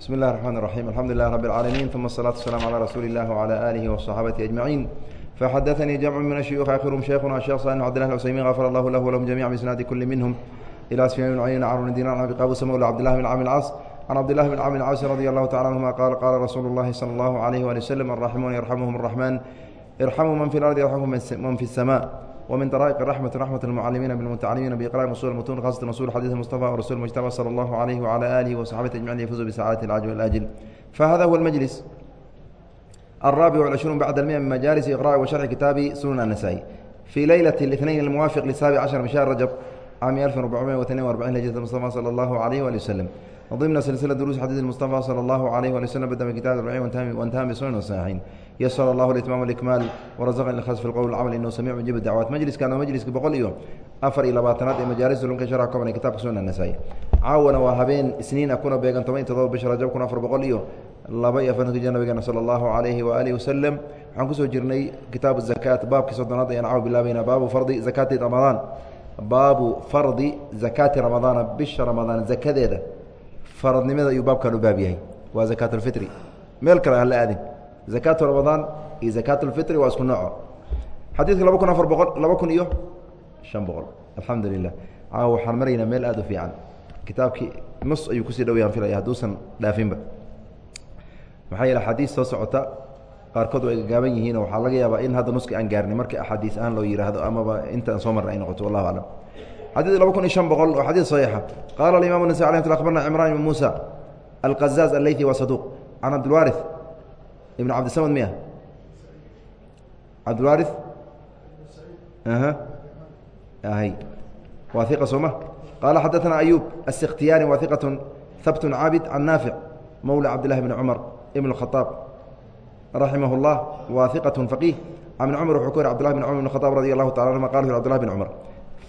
بسم الله الرحمن الرحيم الحمد لله رب العالمين ثم الصلاة والسلام على رسول الله وعلى آله وصحابته أجمعين فحدثني جمع من الشيوخ آخرهم شيخنا الشيخ صالح عبد الله العثيمين غفر الله له ولهم جميعا بإسناد كل منهم إلى سفيان بن عيينة عن دينار عن أبي قابوس مولى عبد الله بن عامر العاص عن عبد الله بن عامر العاص رضي الله تعالى عنهما قال قال رسول الله صلى الله عليه وآله وسلم الراحمون يرحمهم الرحمن ارحموا من في الأرض يرحمهم من في السماء ومن طرائق الرحمة رحمة المعلمين بالمتعلمين بإقراء أصول المتون خاصة أصول حديث المصطفى ورسول المجتبى صلى الله عليه وعلى آله وصحبه أجمعين يفوزوا بسعادة العاجل والآجل فهذا هو المجلس الرابع والعشرون بعد المئة من مجالس إقراء وشرح كتاب سنن النسائي في ليلة الاثنين الموافق للسابع عشر من شهر رجب عام 1442 لجنة المصطفى صلى الله عليه وآله وسلم ضمن سلسلة دروس حديث المصطفى صلى الله عليه وآله وسلم بدأ من كتاب الرعي وانتهى بسنن والصحيحين يسر الله الإتمام والإكمال ورزقنا الإخلاص في القول والعمل إنه سميع مجيب الدعوات مجلس كان مجلس بقول إيوه أفر إلى باطنات مجالس لنك شرع كمان كتاب سنن النسائي عاونا وهبين سنين أكون بيغان تمين تضوب بشر رجب كنا أفر بقول إيوه laba iyo afartanka jir nabigana sala allahu calayhi waaalihi wasalam waxaan kusoo jirnay kitaabu zakaat baabkii soddonaad ayaan caaw bilaabayna baabu fardi zakaati ramadaan baabu fardi zakaati ramadaana bisha ramadaan zakadeeda faradnimada ayuu baabkan u baab yahay waa zakaat alfitri meel kale aan la aadin zakaatu ramadaan iyo zakaat alfitri waa isku nooco xadiidka laba kun afar boqol laba kun iyo shan boqol alxamdu lilah caawa waxaan maraynaa meel aada u fiican kitaabkii nus ayuu kusii dhowayaan filaya hadduusan dhaafinba maxaa yeele axaadiis soo socota qaarkood way gagaaban yihiinoo waxaa laga yaabaa in hadda nuski aan gaarnay marka axaadiis ahaan loo yidhaahdo amaba intaan soo marna ay noqoto wallahu aclam xadiid laba kun iyo shan boqol oo xadiid saxiixa qaala alimam النasai alay mt abarna cimran ibn musa alqazaaz aleythi waa saduuq can cabdilwaariث ibn cabdisamad miya cabdilwaariث hy waa iqa sooma qaala xadaثna ayub aلsikhtiyani waa iqaة habt caabid can naafic mowla cabd lahi bn cumar ibn الkhطاab raximah الlah waa iqaة faqiih can bn cumar wuxuu ka wari cbd lah bn cumar bn khطab radi allahu taala anuma qala cbd lah bn cumar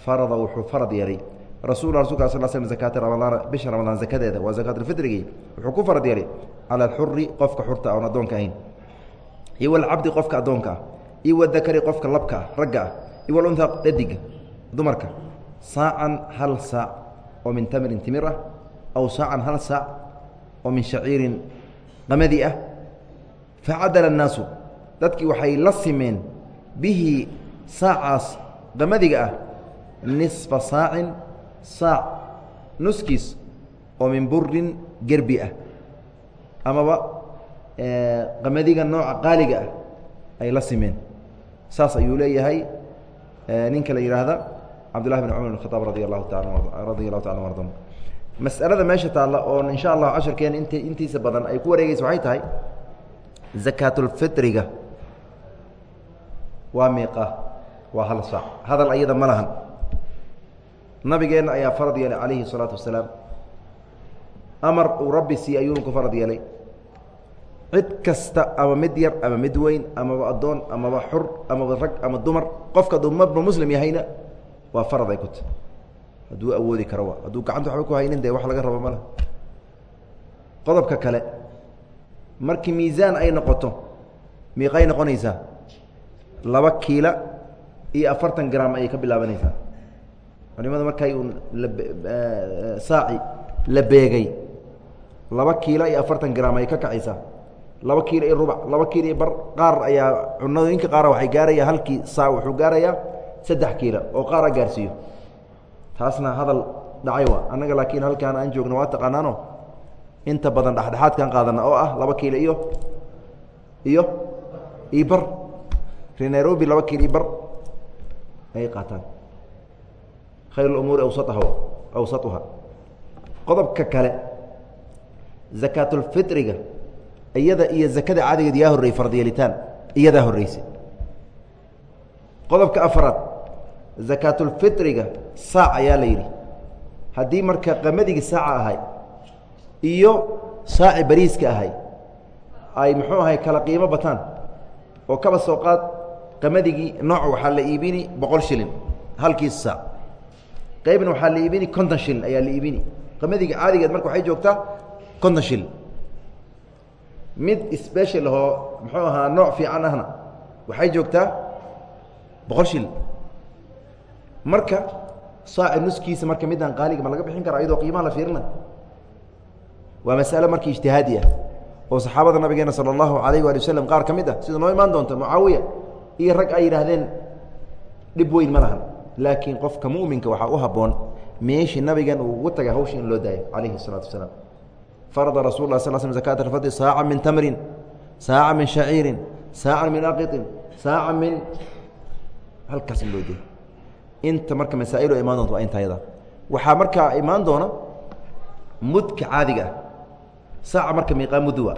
farada wuxuu farad yeelay rasul rasulka sal sl zakaati ramadaana bisha ramadaan zakadeeda waa zakaatulfitrigii wuxuu ku farad yeelay cala alxuri qofka xurta oon addoonka ahayn. Iyo walcabdi qofka addoonka ah. Iyo wadakari qofka labka ah ragga ah. Iyo walunha dhadiga dumarka. Saacan hal saac oo min tamrin timir ah aw saacan hal saac oo min shaciirin qamadi ah. Facadala الnaasu dadkii waxay la simeen bihi saacaas qamadiga ah nisfa saacin saac nuskiis oo min burin gerbi ah. Amaba qamadiga nooca qaaliga ah ay la simeen. Saas ayuu leeyahay ninka la yidhaahda cabdullahi bn cumar bn khaaab radi allahu taala radia allahu taala arda mas'alada meesha taalla oo insha allahu casharkeena int intiisa badan ay ku wareegeysa waxay tahay zakaatulfitriga waa miiqa waa hal saac. Hadal ayada ma lahan nabigeenna ayaa farad yeelay calayhi الsalaatu wasalaam. Amar uu rabbi siiy ayuunu ku farad yeelay. Cid kasta ama mid yar ama mid weyn amaba addoon amaba xur amaba rag ama dumar qofka hadduu maba muslim yahayna waa farad ay ku tahy hadduu awoodi karo wa hadduu gacanta waxba ku haynin dee wax laga rabo male qodobka kale markii miisaan ay noqoto miiqay noqonaysaa laba kiila iyo afartan gram ayay ka bilaabanaysaa culimada markay un saaci la beegay laba kiilo iyo afartan gram ayay ka kacaysaa laba kiilo iyo rubac laba kiilo iyo bar qaar ayaa cunadooyinka qaara waxay gaaraya halkii saac wuxuu gaarayaa saddex kiilo oo qaara gaarsiiyo. Taasna hadal dhacay wa. Annaga laakiin halkaan aan joogno waa taqaanaano inta badan dhexdhexaadkan qaadana oo ah laba kiilo iyo iyo iyo bar. Re nairobi laba kiilo iyo bar ayay qaataan khayr umuuri awsatuha. Qodobka kale zakaatulfitriga iyada iyo zakada caadigeed yaa horreyey fardyeelitaan iyadaa horreysay. Qodobka afaraad zakaatulfitriga saac ayaa la yidhi. Haddii marka qamadigi saaca ahay iyo saaci bariiska ahay ay muxuu ahay kala qiimo bataan oo kaba soo qaad qamadigii nooc waxaa la iibini boqol shilin halkiis saac qaybna waxaa la iibini konton shilin ayaa la iibini. Qamadiga caadigeed marka waxay joogtaa konton shilin mid special ahoo muxuu ahaa nooc fiican ahna waxay joogtaa boqol shilin marka saaci nuskiisa marka midaan qaaliga ma laga bixin kara ayadoo qiimaha la fiirina. Waa masale markii ijtihaadi ah oo saxaabada nabigeena sala allahu alayh waali wasalam qaar ka mid ah sida noo imaan doonta mucaawiya iyo rag ay yidhaahdeen dhib weyn ma lahan laakiin qofka muminka waxaa u haboon meeshii nabigan uu ugu tagay hawsha in loo daayo calayhi الsalaatu wasalaam farada rasul lah sal sl zakata alfadli saaca min tamrin saaca min shaciirin saaca min aqiطin saaca min halkaas in loo daayo inta marka masaa'ilu imaan doonta waa inta ayada waxaa markaa imaan doona mudka caadiga ah saaca marka miiqaa mudwa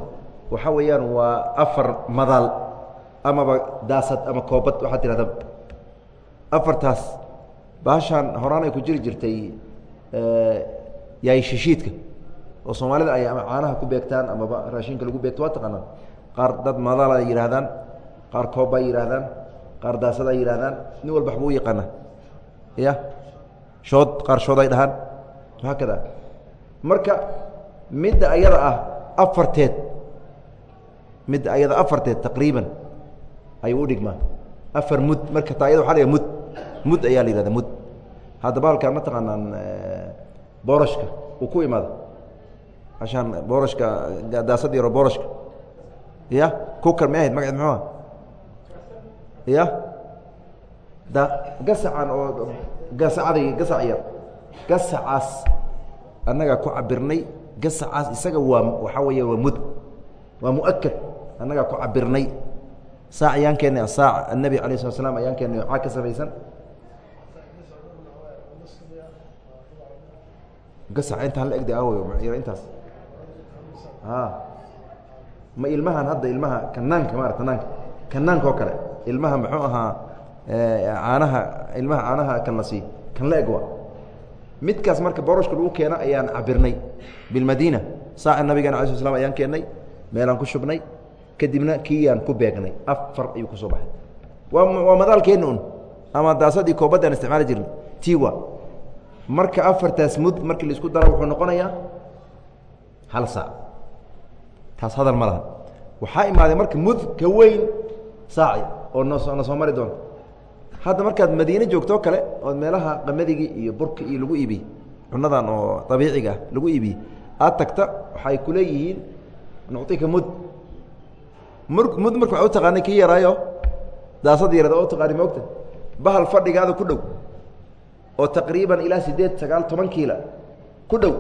waxaa weeyaan waa afar madaal amaba daasad ama koobad waxaad tidhahda afartaas baashaan horaan ay ku jiri jirtay yaay shishiidka. Oo soomaalida ay ama caanaha ku beegtaan amaba raashinka lagu beegto waa taqaanaan. Qaar dad madaal ay yidhaahdaan qaar koob ay yidhaahdaan qaar daasad ay yidhahdaan nin walba waxbuu u yaqaana ya shood qaar shood ay dhahaan. Haakada marka midda ayada ah afarteed midda ayada afarteed taqriiban ayuu udhigmaa afar mud marka taa ayada waa la mud mud ayaa la yihahda mud. Hadda baalkaan ma taqaanaan boorashka uu ku imaado. Ashaan boorashka daasad yaro boorashka ya kukar may ahayd magaceed muxuuha ya da gasacan oo gasacday gasac yar. Gasacaas annagaa ku cabirnay gasacaas isaga waa waxaa weya waa mud. Waa muakad annagaa ku cabirnay saac ayaan keennay saac annebi alayh slat slam ayaan keennay caag ka samaysan gasaca intaan la egda aaway intaas? A ma ilmahan hadda ilmaha kanaanka maarata naanka kanaanka oo kale ilmaha muxuu ahaa caanaha ilmaha caanaha kan la sii kan la eg wa midkaas marka boroshka lagu keena ayaan cabirnay bilmadiina saaca nabigeena ala sl slam ayaan keennay meelaan ku shubnay kadibna kiiyaan ku beegnay. Afar ayuu ku soo baxay. Waa waa madaalkeenna un. Ama daasadii koobadaan isticmaali jirnay. Tiwa marka afartaas mud markii la isku daro wuxuu noqonayaa hal saac. Taas hadal ma laha. Waxaa imaaday marka mud ka weyn saaci oo noo na soo mari doona hadda markaad madiine joogtoo kale ood meelaha qamadigi iyo burka iyo lagu iibiy cunadan oo abiiciga ah lagu iibiye aad tagta waxay kuleeyihiin nucطika mud. Mud marka waa u taqaanay kii yaraayo daasad yarada oo taqaani moogta bahal fadhigaada ku dhow oo taqriiban ilaa sideed sagaal toban kiila ku dhow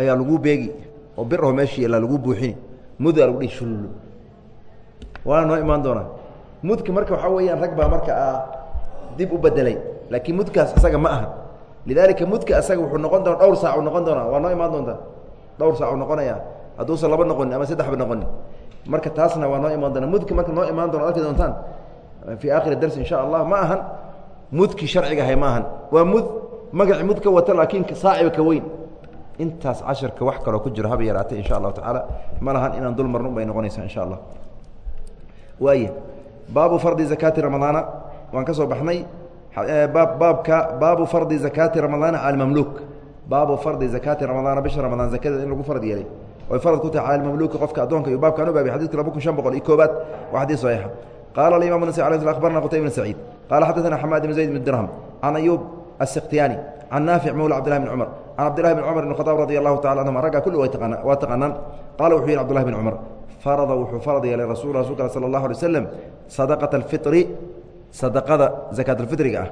ayaa lagu beegi oo bir aho meeshii yallaa lagu buuxini mudaa lagu dhihi shul waana noo imaan doonaa. Mudka marka waxaa weeyaan rag baa marka dib u bedelay laakiin mudkaas isaga ma aha. Lidaalika mudka isaga wuxuu noqon doona dhowr saac u noqon doonaa. Waa noo imaan doontaa dhowr saac u noqonaya hadduusan laba noqonin ama saddexba noqonin marka taasna waa noo imaan doona mudka marka noo imaan doona arki doontaan fii aakhiri darsi insha allah ma ahan mudkii sharciga ahay ma ahan waa mud magaci mud ka wata laakiin saaciba ka weyn. Intaas casharka wax kaloo ku jiro haba yaraatay insha allahu tacaala. Ma lahan inaan dul marno bay noqonaysaa insha allah waaya baabu fardi zakaati ramadaana waan ka soo baxnay. Baabka baabu fardi zakaati ramadaana cala mamluuk baabu fardi zakaati ramadaana bisha ramadaan zakadeeda in lagu fard yeelay. Oy farad ku tahay cala mamluuki qofka addoonka iyo baabkaan u baabay xadidka laba kun shan boqol iyo koobaad. Waa xadiis saxiixa qaala alimam nasi ala akhbarna qutayb bn saciid qaala xadaثana xamaad bn zayd bn dirham can ayuub السkhtiyani can naafic mawla cbd لlah بn cmr can cabdillahi bn cmr bn khطaab radi allahu taala anhuma raggaa kulli waa taqaanaan qaala wuxuu yihi cbdullahi bn cmr farada wuxuu farad yeelay rasul rasulka salى اllahu alay waslam sadaqaة اlfiطri sadaqada zakaat alfitriga ah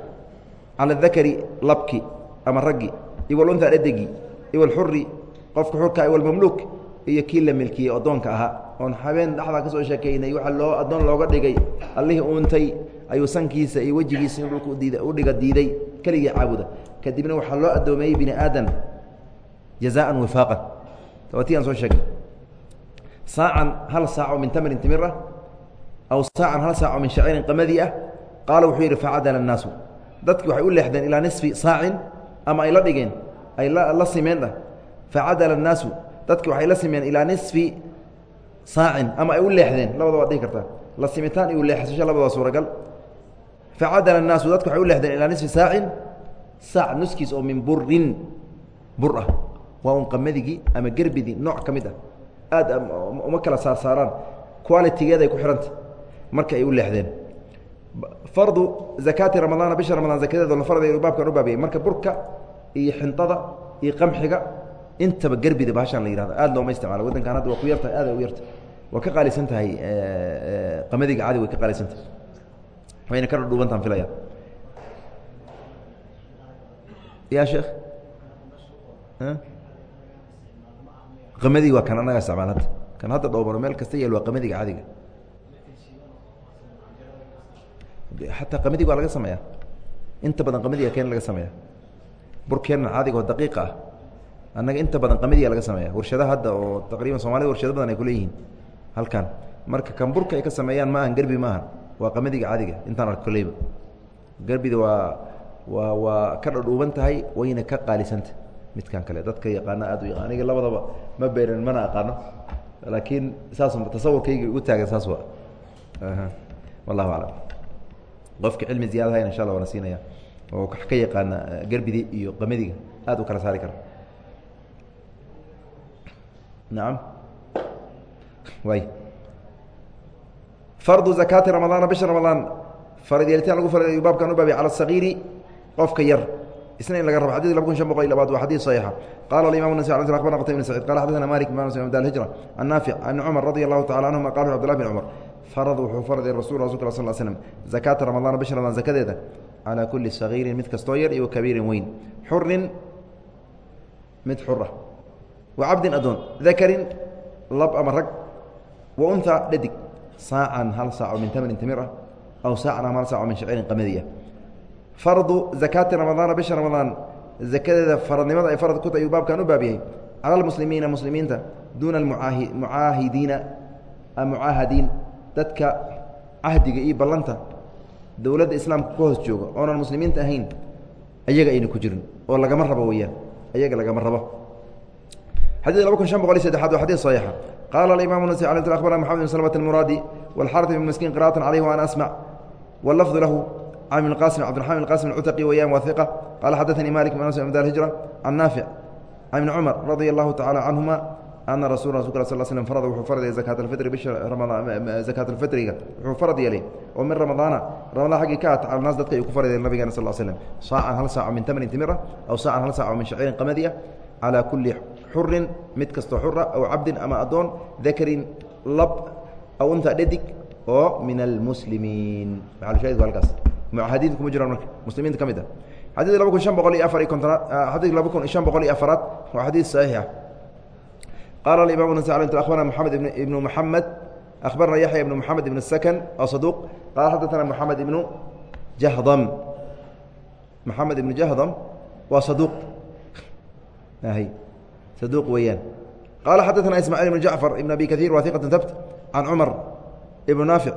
cala dakari labki ama raggi iwalunha dhedegi iwalxuri qofka xurka iwalmamluuk iyo kii la milkiyey addoonka ahaa oon habeen dhexda ka soo sheekaynay waxa loo addoon looga dhigay allihii uuntay ayuu sankiisa iyo wejigiisa in u dhiga diiday keligii caabuda. Kadibna waxaa loo addoomeeyey bini aadan jazaan wifaaqa ti aan soo sheegay saacan hal saaco min tamrin timir aw saacan hal saaco min shacirin qamadii ah qaala wuxuu yidhi facadala annaasu. Dadki waxay u leexdeen ilaa nisfi saacin ama ay la dhigeen ay la simeen ah. Facadala annaasu. Dadki waxay la simeen ilaa nisfi saacin ama ay u leexdeen labada waad dhihi kartaa la simitaan iyo leexsasho labada suuragal. Facadala الnaasu dadki waxay u leexdeen ilaa nisfi saacin. Saac nuskiis oo min burin bur ah. Waa un qamadigi ama gerbidii nooc ka mid ah. Aad uma kala saarsaaraan. Qualitigeeday ku xihanta marka ay u leexdeen. Fardu zakaati ramadaana bisha ramadaan zakadeedo la farday baabkan u baabiyey marka burka iyo xintada iyo qamxiga intaba gerbida bahashaan la yihahdo aad looma isticmaalo. Waddankan hadda waa ku yartahay aad u yartahay waa ka qaalisan tahay qamadiga cadi way ka qaalisan tahay. Wayna ka dhudhuubantaan filaya. Ya sheekh? Qamadiga waa kan anaga isticmaal hadda. Kan hadda dhoobano meel kasta yaal waa qamadiga cadiga xataa qamadiga waa laga sameeya inta badan qamadiga keen laga sameeya burkeenan caadiga oo daqiiqa ah annaga inta badan qamadiga laga sameeya warshadaha hadda oo taqriban soomaalida warshado badan ay kuleeyihiin halkan. Marka kan burka ay ka sameeyaan ma ahan gerbi maaha waa qamadiga caadiga intaan ark koleyba gerbida waa waa waa ka dhadhuuban tahay wayna ka qaalisanta midkan kale dadka yaqaana aad u yaqaan. Aniga labadaba ma beeran mana aqaano. Laakiin saas tasawurkayga ugu taagan saas waa. Wallahu aclam. Qofka cilmi ziyada hayna insha allah waana siinaya. Oo ka yaqaana gerbidi iyo qamadiga aad u kala saari kara nacam way. Fardu zakaati ramadaana bisha ramadaan farad yeelitaan lagu farad baabkan u baabay cala asagiiri qofka yar. Isna in laga rabo. Xadid laba kun shan boqol iyo labaad waa xadiid saxiixa. Qala alimam nasi ala akhbarna qtay bn sacid qala xaddaثna malik imam da hijra an naafic an cumar radi allahu tacala canhuma qala cbdullah bin cumar farad wuxuu farday rasul rasulka sal l slm zakaata ramadaana bisha ramadaan zakadeeda. Calaa kuli sagiirin mid kastoo yar iyo kabiirin weyn. Xurin mid xura wa cabdin adoon dakarin lab ama rag. Wa unha dhadig. Saacan hal saaco min tamanin timir ah aw saacan ama hal saaco min shaciirin qamadiya. Fardu zakaati ramadaana bisha ramadaan zakadeeda faradnimada ay farad ku tahay uu baabkan u baab yahay cala almuslimiina muslimiinta duuna mucaahidiina mucaahadiin dadka cahdiga iyo ballanta dowladda islaamka ku hoos jooga oonan muslimiinta ahayn ayaga ayna ku jirin oo lagama rabo weyaan ayaga lagama rabo xadيث laba kun شhan boqol iyo saddexaad wa xadيث صaيixa qala الimaم النسي علي أخبرna محمد بن سلمة المرادي والxارث بن مسكين قراءة عليه وأنا أسمع واللفظ له عن بن القاسم عبدالرحمن بن القاسم الcتقي وyان واثقة قال xدثني مالك بن أنس بن دار الهجرة عن نافع عن بن عمر رضي الله تعالى عنهما أن رsuل رسuلk صل ل سلم فرض wuxuu farday زكاة الفطر bisha زكاة الفطriga wuxuu farad yeelay oo min رamaضاana رamaضان xaggii ka at naas dadka ay ku farday nabigana sل ل sلم saacan hal saaco min tmن timira aw saacan hal saaco min shaciirin qamadiya calى kuli xurin mid kastoo xura aw cabdin ama adoon dakarin lab aw unta dhadig oo min almuslimiin maahahidku halkaas? Kuma jiraan marka. Muslimiinta ka mid ah. Xadid laba kun shan boqol iyo afar iyo kontonaad xadid laba kun shan boqol iyo afaraad waa xadiid saxiixa. Qaala aimam nas abarna moxamed ibnu moxamed akhbarna yaxya ibnu moxamed ibn sakan oo saduuq. Qaala xaddatana moxamed ibnu jahdam. Moxamed ibnu jahdam waa saduuq saduuq weeyaan qaala xadaثana ismaaciil ibn jacfar ibn abi kaiir waa iqatan habt can cumar ibnu naafic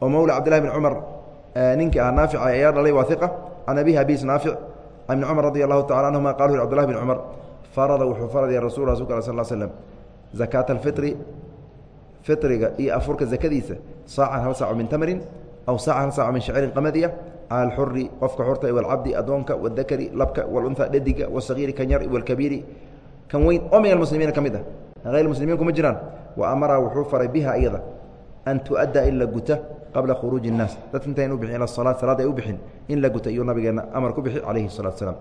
oo mowla cabdillahi bn cumar ninka ah naafica ayaa dhalay waa iqa can abihi abis naafic can ibni cumar radi allahu tacala anhuma qalu ri cbdllahi bn cumar farada wuxuu faradaya rasul rasulka al sal slm zakaata alfitri fitriga iyo afurka zakadiisa saacan hal saaco min tamrin aw saacan hal saaco min shacirin qamadiya cala alxuri qofka xurta walcabdi addoonka wadakari labka walunha dhediga wasagiiri kanyar walkabiiri kan weyn oo min almuslimiina ka mid ah hayr muslimiin kuma jiraan wa amara wuxuu faray biha iyada an tu'adda in la guta qabla khuruuji الnaas dadka intayn u bixin ila salaad salaad ay u bixin in la guta iyuu nabigeenna amar ku bixi calayhi الsalatu asalaam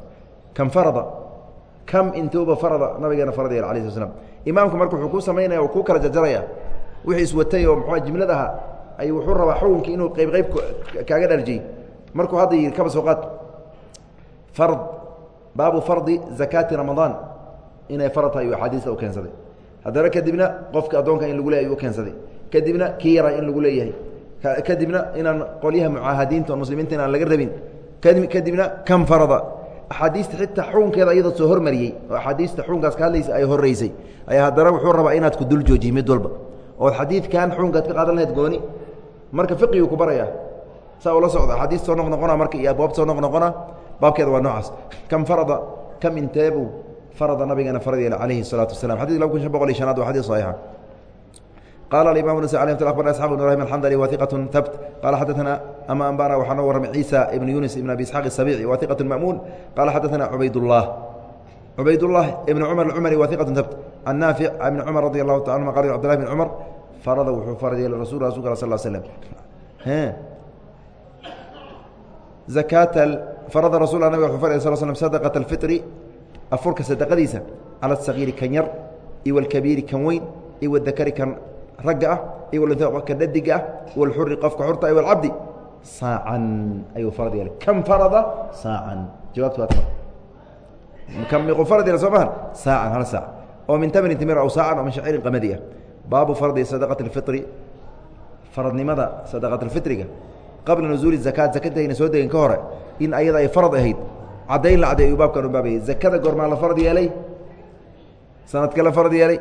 kam farada kam intuuba farada nabigeena farad yeel alayh slat slam imaamku marka wuxuu ku samaynaya oo kuu kala jarjaraya wixii iswatay oo muxua jimlad aha ay wuxuu rabaa xukunkii inuu qayb qayb kaaga dharjiyey markuu hadda yidhi kaba soo qaad fard baabu fardi zakaati ramadaan inay farad tahay axaadiista u keensaday. Haddana kadibna qofka addoonka in lagu leeyahy ayuu keensaday. Kadibna kii yaraa in lagu leeyahay. Kadibna inaan qolyaha mucaahadiinta muslimiinta inaan laga rabin. Kadibna kan farada. Axaadiista xitaa xukunkeeda iyadoo soo hormariyey oo axaadiista xukunkaas ka hadlaysa ay horeysay ayaa haddana wuxuu rabaa inaad ku dul joojiy mid walba. Ood xadiidkan xukunkaad ka qaadan lahayd gooni marka fiqiguu ku baraya saa ula socda. Axaadiis soo noq noqona marka iyo abwaab soo noq noqona baabkeeda waa noocaas. Kam farada kam inteebuu farada nabigeena farad yeela calayhi الsalaatu wasalam xadid laba kun shan boqol iyo shanaad waa xadis saxiixa qala aimam ns alي abarna asxab ibn ibrahim alxandali wa iqaة habt qala xadaثna ama ambana waxaa noo warramay ciisa ibn yunis ibn abi isxaaq الsabici wa iqaة ma'muun qala xadaثna cubaydالlah cubaydالlah ibn cumar acumari wa iqaة habt can naafic ibn cumar radi allahu ta anuma qal cbdllahi bn cumar farada wuxuu farad yeelay rasul rasulka sal slm zakaata farada rasul nabig wuxuu farad sl slm sadaqaة اlfitri afurka sadaqadiisa cala asagiiri kan yar iyo walkabiiri kan weyn iyo wadakari kan ragga ah iyo walunha kan dhadiga ah walxuri qofka xurta iyo walcabdi saacan ayuu farad yeelay. Kam farada? Saacan. Jawaabtu waa kam miqu farad soo mahan saacan hal saac. Oo min tamrin timir aw saacan oo min shaciirin qamadi ah baabu fardi sadaqati اlfitri faradnimada sadaqat اlfitriga qabla nuzuuli zakaat zakatayna soo degin ka hore in ayada ay farad ahayd caddayn la ayuu baabkan u baabayay zakada goormaa la farad yeelay sanadka la farad yeelay.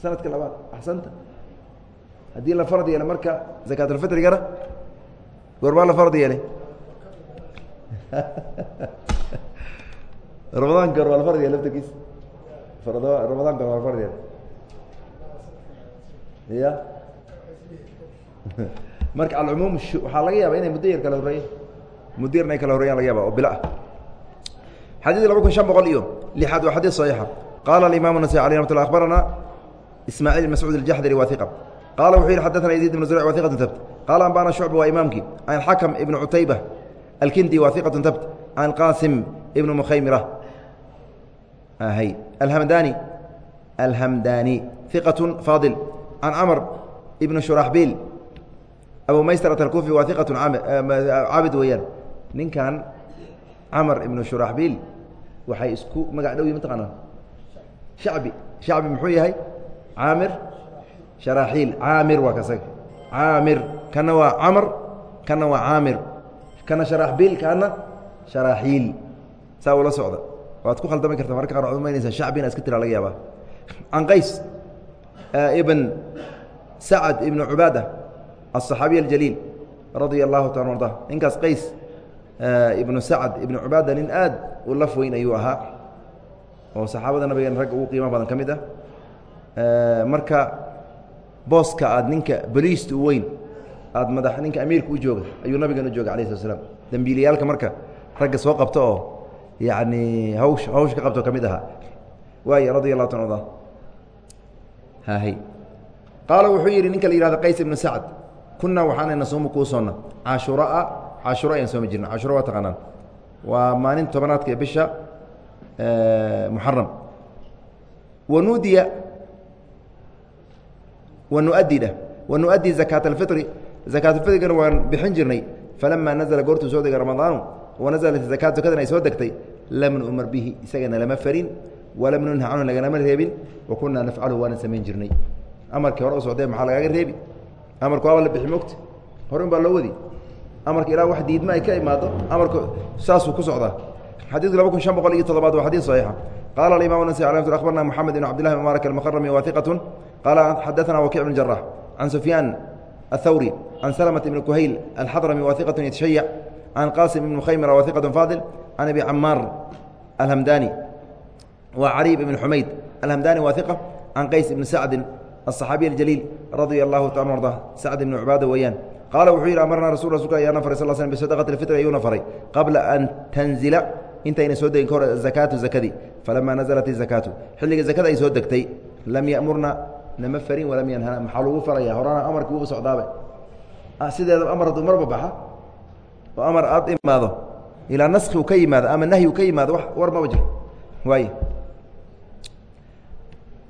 Sanadka labaad axsanta. Haddii la farad yeelay marka zakaatulfitrigana goormaa la farad yeelay. Ramadaanka goor waa la farad yeelay laftarkiisa ramadaan goor waa la farad yeelay. Ya marka alcumuum waxaa laga yaaba inay muddo yar kala horeeyeen muddo yarna ay kala horeyan laga yaaba oo bilo ah xadiid laba kun shan boqol iyo lixaad waa xadiid صaxiixa qaala alimam النasai alي ramat lla akhbarana ismaaciil mascuud الjaxdari wa iqa qaala wuxuu yihi xaddaثna yaziid ibn zurc wa iqatu tabt qaala ambana shucba waa imaamkii can xakm ibn cutayba alkindi wa iqatu tabt can qaasim ibn mukhaymira hy alhamdani alhamdani iqaة faadil can camr ibn shuraxbiil abu maysrat alkufi waa iqatu caabid weeyaan ninkan camar ibnu shuraxbiil waxay isku magac dhow yihiin shacbi shacbi muxuu yahay? Caamir sharaxiil. Caamir waa kasaga caamir kana waa camar kana waa caamir. Kana sharaxbiil kana sharaxiil. Saa ula socda. Waad ku khaldami karta mararka qaar cudmaynaysa shacbina iska tiraa laga yaabaa. Can eh, ibn sacad ibnu cubaada aلصaxaabiy aljaliil radia allahu taala arda ninkaas qays ibnu sacd ibnu cubaada nin aad u laf weyn ayuu ahaa oo saxaabada nabigeen ragga ugu qiimo badan ka mid ah marka booska aad ninka boliista u weyn aad madax ninka amiirka u jooga ayuu nabigan u jooga alah slat slam dembiiliyaalka marka ragga soo qabto oo yani hawsh hawsh ka qabto ka mid ahaa waay radia الlahu ta arda qaala wuxuu yidhi ninka la yihahdo qays ibnu sacd kunaa waxaana nasuumu kuu soonna cashuraa cashuro ayaan soomi jirna cashuro waa taqaanaan. Waa maalin tobanaadka ee bisha muxaram wanudiya wanuadidha wanuaddi zakaata alfitri zakaatulfitrigana waan bixin jirnay. Falamaa nazla goortuu soo degay ramadaanu wanaزlat zakaat zakadan ay soo degtay lam numar bihi isagana lama farin walam nunha canhu laganama reebin wa kunaa nafcalu waana samayn jirnay. Amarkii hore u socdee maxaa lagaaga reebi? Amarku waaba la bixi mogta hore un baa loo wadi amarka ilaa wax diidma ay ka imaado amarku saasuu ku socdaa xadiidku laba kun shan boqol iyo toddobaad waa xadiid saxiixa qaala alimam nasi ala akhbarna moxamed ibn cabdillahi mubaarak almukarami wahiqatun qaala xadaثana wakic bn jarax can sufyaan athawri can salmة ibn kuhayl alxadrami wahiqat yatashayac can qasim ibn khaymira wahiqat faadil can abi camaar alhamdani wa cariib ibn xumayd alhamdani wahiqa can qays ibn sacdin الصxaabiي الجليل radي الlahu taala arda sacd بن cubaada weeyaan qaala wuxuu yidhi amarnaa rasul rasulka ayaana faray sal slm bisadaqati lfitri ayuuna faray qabla an tanzila intayna soo degin ka hor zakaatu zakadii falamaa nazalat izakaatu xilliga zakada ay soo degtay lam yamurna nama farin walam yanhana maxaa lagu faraya horana amarkii uba socdaaba sideeda amar hadduu marba baxa oo amar aad imaado ilaa naski u ka yimaado ama nahyu ka yimaado wax war maba jiro waay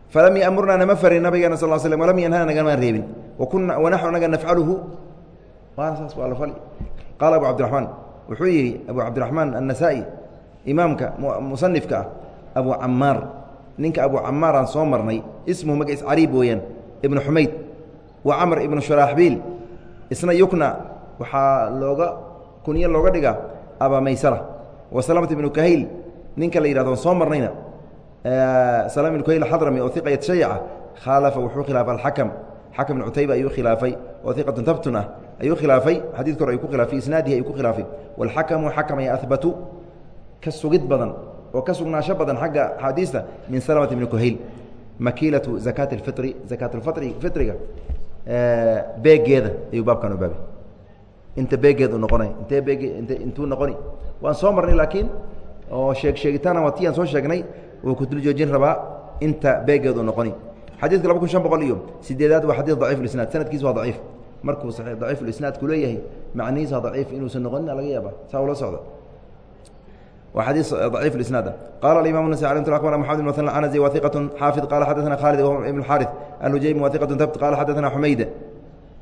falam yamurnaa nama farin nabigeena sal slam walam yanhana nagamaan reebin wanaxnu anaga nafcaluhu waana saas waa la fali qaala abu cabdiraxmaan wuxuu yidhi abu cabdiraxmaan annasaa'i imaamka musanifka ah abu camaar ninka abu camaar aan soo marnay ismuhu magaciis cariib weeyaan ibnu xumayd wa camr ibnu shuraaxbiil isna yukna waxaa looga kunyo looga dhigaa abaa maysara. Wa salamat ibnu kahayl ninka la yidhahdo on soo marnayna salam ibnu kahayl axadrami oo iqa yatashayaca khaalafa wuxuu khilaafa alxakam xakam ibnu cutayba ayuu khilaafay oo iqatun tabtun ah ayuu khilaafay. Xadidka hore ayuu ku khilafay isnaadihi ayuu ku khilaafay. Walxakamu xakam ayaa ahbatu ka sugid badan oo ka sugnaasho badan xagga axaadiista min salamat ibni kuhayl. Makiilatu zakaati اlfitri zakaatulfatri fitriga beegeeda ayuu baabkan u baabay. Inta beegeed uu noqonay intee beege int intuu noqoni. Waan soo marnay laakiin oo sheeg sheegitaana waa ti aan soo sheegnay wuu ku duljoojin rabaa inta beegeed uu noqoni. Xadiidka laba kun shan boqol iyo sideedaad waa xadiid daciif isnaad sanadkiisa waa daciif markuu daciif isnaadku leeyahay macnihiisa daciif inuusan noqonina laga yaaba saa ula socda waa xadiis daciif isnaad qala imam النasي ع أخبرna محمد بن مثنى العنزي وثiqة xاaفظ qala xadثna khالد وهو بن الحارث الهujayم وثiqة tbt qala xadثna حmayd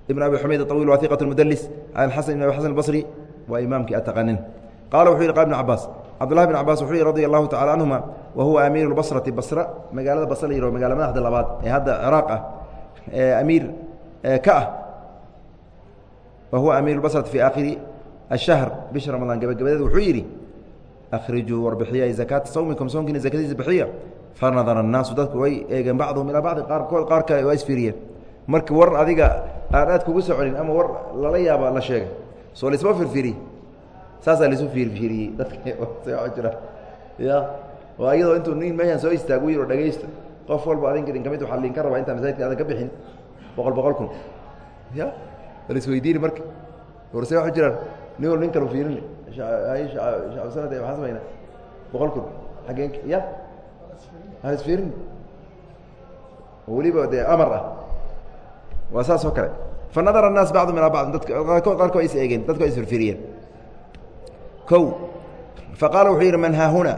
بن أبي حmayd الطويل وثiqة المdلس عن الحسن بن أبي حسن البصري waa imaamkii ataqanin qala wuxuu yihi qال بن cabاs cabdاللahi بن cabاs wuxuu yihi radي الlahu taعalى canهuma wahuwa amiir الbصرةi basra magaalada basr la yihao magala madaxda labaad ee wahuwa amiir basrati fii aakhiri ashahr bisha ramadaan gebagabadeed wuxuu yidhi akhrijuu warbixiya zakaata sawmikum soonkiina zakadiisa bixiya fanadara annaasu dadku way eegeen bacduhum ilaa bacdi qaarkood qaar kale waa isfiiriyeen marka war adiga aan aad kugu soconin ama war lala yaaba la sheegay soo laisma firfiriy saasaa laisu firfiriyey dadka ya waa iyadoo intuu nin meeshaan soo istaagu yiro dhegaysta qof walba adinka idinka mid waxaa liinka rabaa intaan masaajidka adan ka bixin boqol boqol kun ya wala isweydiini marka warse waxu jiraan nin wal nin kalu fiirin shacabsanad waxaan samaynaa boqol kun xaggeen ya aan isfiirin weliba dee amar ah waa saas oo kale fanadara الnaas bacdum ilaa bacd dadka qaarkood qaarkood is eegeen dadku is firfiriyeen kow faqaala wuxuu yidhi man haahuna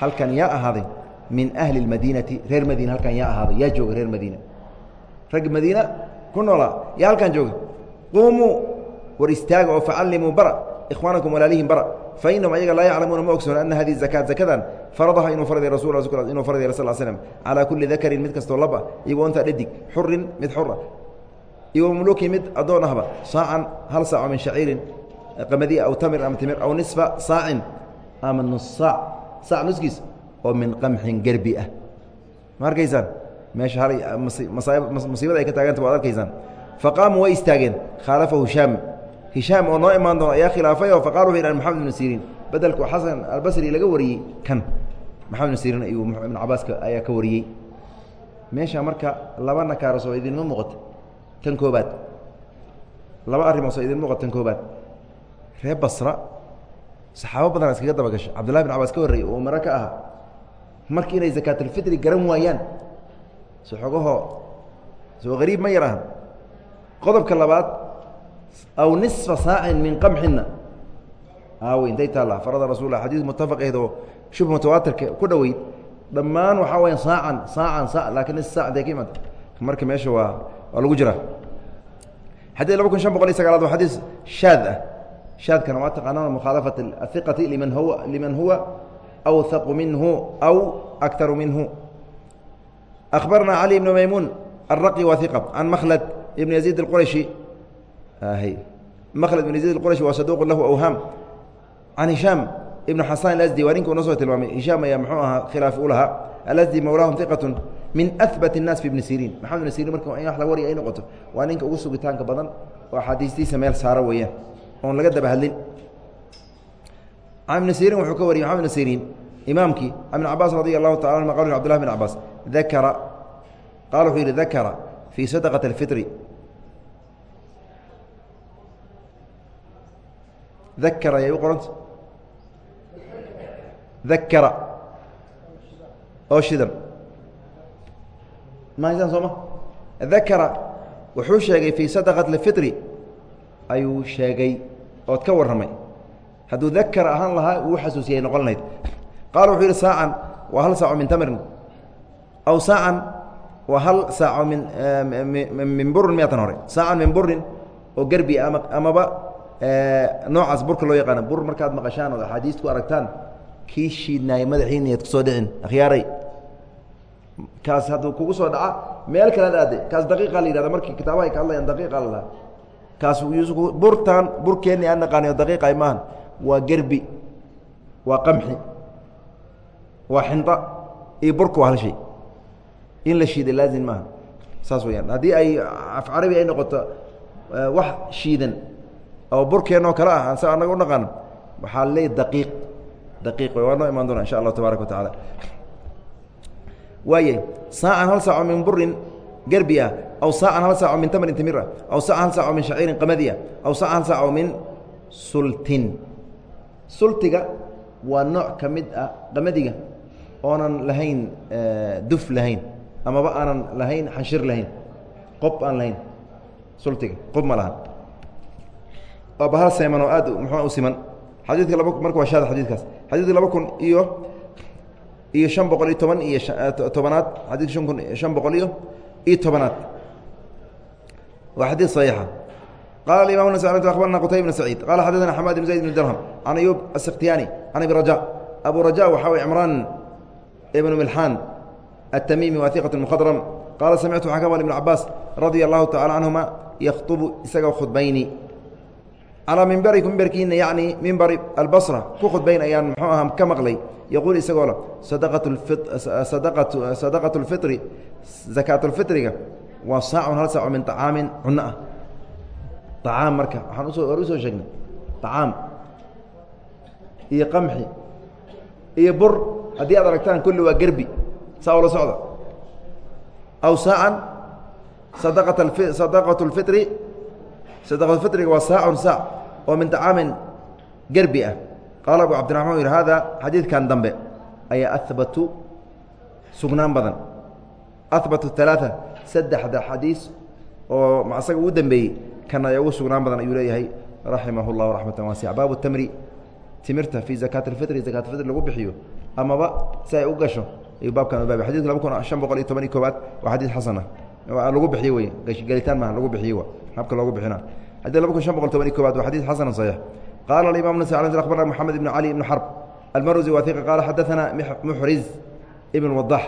halkan yaa ahaaday min ahli اmadiinati reer madiina halkan yaa ahaaday yaa jooga reer madiina rag madiina ku noolaa yaa halkan jooga Quumuu war istaaga oo facallimuu bara ikhwaanakum walaalihim bara. Fainahum ayaga laa yaclamuuna ma ogsoon ana hadihi zakaat zakadan faradaha inuu farday rasul inuu farday sal slm calaa kulli dakarin mid kastoo laba iyagoo intaa dhadig xurin mid xura iyo muluki mid addoon ahba saacan hal saaco min shaciirin qamadiya aw tamir ama timir aw nisfa saacin ama nus saac saac nuskiis oo min qamxin gerbi ah. Ma arkaysaan? Meesha halay musiibada ay ka taaganta waad arkaysaan faqaamuu way istaageen khaalafahu hishaam hishaam oo noo imaan doona ayaa khilaafay oo faqala wuxu yidhah maxamed ibnu siriin bedelku xasan albasri laga wariyey kan maxamed ibnu siriin iyo ibnu cabaaska ayaa ka wariyey meesha marka laba nakaarasoo idinma muuqato tan koobaad laba arrimoosoo idin muuqato tan koobaad reer basra saxaabo badan iskaga daba gashay cabdullahi bin cabaas ka horreeyey oo umaro ka ahaa marki inay zakaatulfitri garan waayaan so xogahoo soo qariib ma yar qodobka labaad aw nisfa saacin min qamxinna aawe intay taallaa farada rasul xadiis mutafaq aheed oo shub mutawaatirka ku dhoweyd dhammaan waxaa weya saacan saacan sa lakin nis sac intay ka imaanta marka meesha waa waa lagu jiraa xadيث laba kun شhan boqol iyo sagaalaad waa xadiis shaad ah shaadkana waa taqaanaan mukhaalafat الثiqati liman huwa liman huwa أwثaqu minhu أw أktaru minhu أخbarna عalي بن maymuun الraqي wa ثiq can mklد ibn يزيد الquraشhi mklد ibn يزيد الquraشhi waa saduq lahu أwhaam can هiشhaam ibn xasan الأsdi waa ninka una soo tilmaamay هiشhaam ayaa mxuu ahaa khilaaf u lahaa alasdi mawlaahum ثiqaة min abat الnaas fi bni siriin maxamed ibn sirin marka in wax laga warya ay noqoto waa ninka ugu sugitaanka badan oo axaadiistiisa meel saaro weeyaan oon laga daba hadlin can ibni sirin wuxuu ka wariyey maxamed ibn sirin imaamkii can ibn cabaas radi allahu taala anuma qal cbdullah bn cabaas dakara qaala wuxuu yidhi dakara fii sadaqaة اlfitri dakara yay u qoranta? Dakara oo shidan. Mahaysaan sooma? Dakara wuxuu sheegay fii sadaqat lfitri ayuu sheegay ood ka warramay. Hadduu dakara ahaan lahaa uu xasuusiyay noqon lahayd. Qaala wuxuu yidhi saacan waa hal saaco min tamirin aw saacan waa hal saaco min min burin miyatan hore. Saacan min burin oo gerbi ama amaba noocaas burka loo yaqaano. Bur markaad maqashaan ood axaadiist ku aragtaan kii shiidnaayay madaxiina yaad ku soo dhicin akhyaaray. Kaas hadduu kugu soo dhaca meel kalead aade kaas daqiiqa la yihahda markii kitaabaha ay ka hadlayaan daqiiqa la lahaa. Kaas burtaan burkeenni aan naqaaniyo daqiiqa maahan. Waa gerbi waa qamxi waa xinda iyo burka waa hal shay. In la shiida laazim maaha saas weyaan haddii ay af carabi ay noqoto wax shiidan oo burkeenoo kale ah sa anaga u naqaano waxaa leey daqiiq. Daqiiq waa noo imaan doona insha allahu tabaaraka wa tacaala. Waaya saacan hal saaco min burin gerbi ah aw saacan hal saaco min tamrin timir ah aw saacan hal saaco min shaciirin qamadi ah aw saacan hal saaco min sultin. Sultiga waa nooc ka mid ah qamadiga oonan lahayn duf lahayn amaba aanan lahayn xanshir lahayn qob aan lahayn sultiga qob ma lahan oo bahal seeman oo aad mxu u siman. Xadiidka laba marka waa shaad xadiidkaas. Xadiidka laba kun iyo iyo shan boqol iyo toban iyo eh, tobanaad. Xadiidka shan kun shan boqol iyo iyo tobanaad. Waa xadiid صaxiixa qala aimam nas abarna qutay bn saciid. Qala xadadana xamaad ibn zayd bn darham can ayuub asikhtiyaani can abi raja. Abu raja waxa way cimraan ibnu milxaan atamimi wahiqat mukhadram qaala samictu waxaan ka maqli ibn cabaas radia allahu tacala canhuma yakhطubu isagoo khudbayni calaa mimbariku mimbarkiina yacni mimbari albasra ku khudbayn ayaan muxuu ahaa ka maqlay. Yaquul isagoo la sadaqatu sadaqatu lfitri sakaatulfitriga waa saacun hal saaco min acaamin cunno ah. Acaam marka waxaan u soo u soo sheegnay. Acaam iyo qamxi iyo bur haddii aad aragtaan kulli waa gerbi saa oo socda. Aw saacan sadaqat sadaqatu lfitri sadaqatu fitriga waa saacun saac oo min tacaamin gerbi ah. Qaala abu cabdiraxman u yidhi haadaa xadiidkan dambe ayaa ahbatu sugnaan badan. Ahbatu talaaa saddexda xadiis oo masaga ugu dembeeyey kan ayaa ugu sugnaan badan ayuu leeyahay. Raximah اllahu raxmata waasica baabu tamri timirta fii zakaat اlfitri zakat lfitr lagu bixiyo amaba si ay u gasho. Ayuu baabkan u baabay xadidka laba kun an boqol iyo toban iyo koowaad waa xadiid xasana ah lagu bixiye wey gelitaan maaha lagu bixiye wa habka loogu bixina xadid laba kun شhan boqol toban iyo kobaad waa xadid xasana صaxiix qaala aimam nas abarna moxamed ibn cali ibn xarb almarwasi waa iqa qaala xadaثana muxriz ibn wadax